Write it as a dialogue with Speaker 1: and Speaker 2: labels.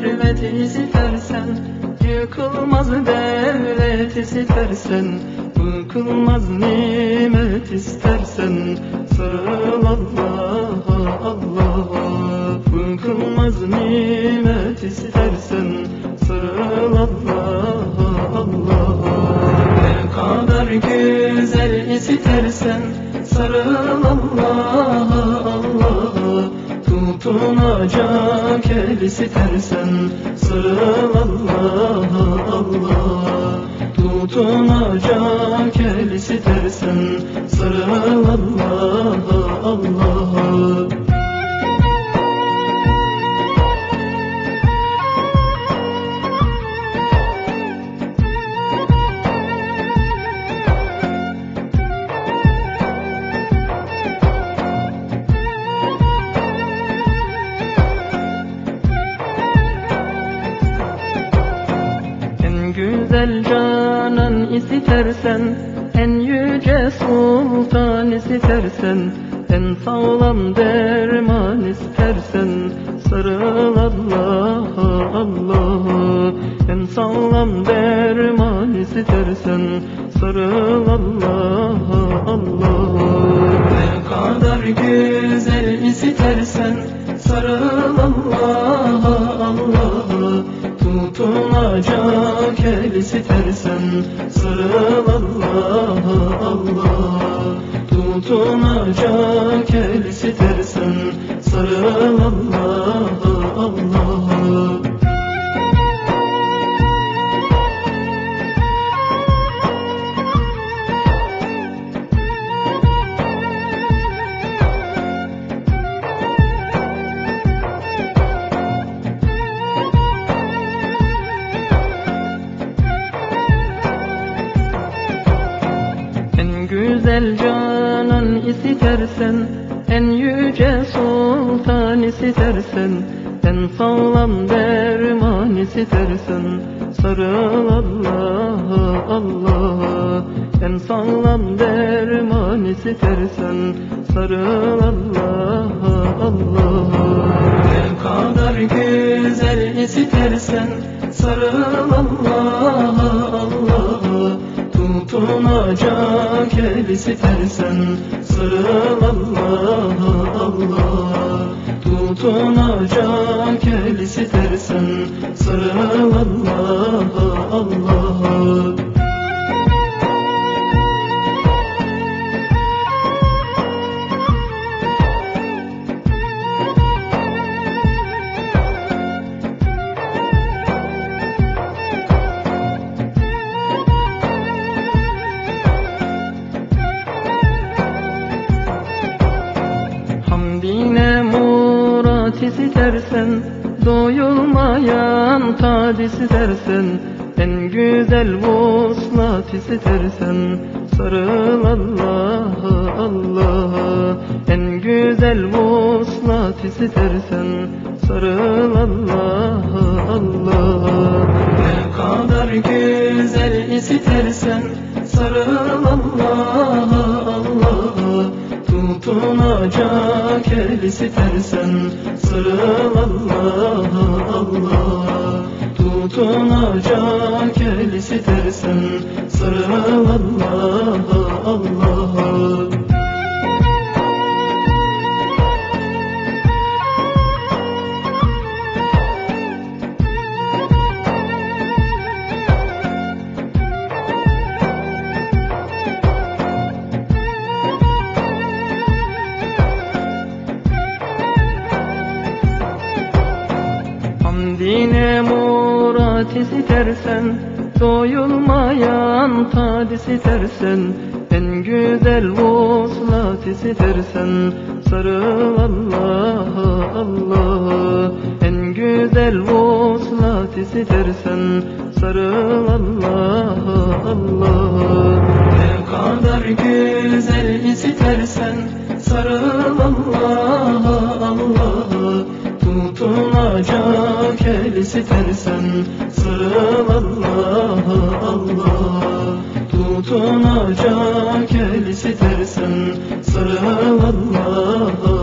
Speaker 1: Cenneti istersen Yıkılmaz devlet istersen Bıkılmaz nimet istersen Sarıl Allah'a Allah'a Bıkılmaz nimet istersen Sarıl Allah'a Allah'a Ne kadar güzel istersen Sarıl Allah'a Tutunacak el istersen Sarıl Allah'a Allah'a Tutunacak el istersen Sarıl Allah'a Allah'a güzel canan istersen En yüce sultan istersen En sağlam derman istersen Sarıl Allah'a Allah'a En sağlam derman istersen Sarıl Allah'a Allah'a Ne kadar güzel istersen Sarıl Allah'a Tutunacak el istersen Sarıl Allah'a Allah'a Tutunacak el istersen Sarıl Allah'a Allah'a güzel canan istersen En yüce sultan istersen En sağlam derman istersen Sarıl Allah'a Allah'a En sağlam derman istersen Sarıl Allah'a Allah'a. Ne kadar güzel istersen Sarıl Allah'a Tutunacak el istersen Sarıl Allah'a Allah'a Tutunacak el istersen Sarıl Allah'a Allah'a murat istersen Doyulmayan tad istersen En güzel vuslat istersen Sarıl Allah'a Allah'a En güzel vuslat istersen Sarıl Allah'a Allah'a Ne kadar güzel istersen Sarıl Allah'a Tutunacak el istersen Sarıl Allah'a murat istersen Doyulmayan tad istersen En güzel vuslat istersen Sarıl Allah'a Allah'a En güzel vuslat istersen Sarıl Allah'a Allah'a. Ne kadar güzel istersen Sarıl Allah'a istersen Sarıl Allah'a Allah'a Tutunacak el istersen Sarıl Allah'a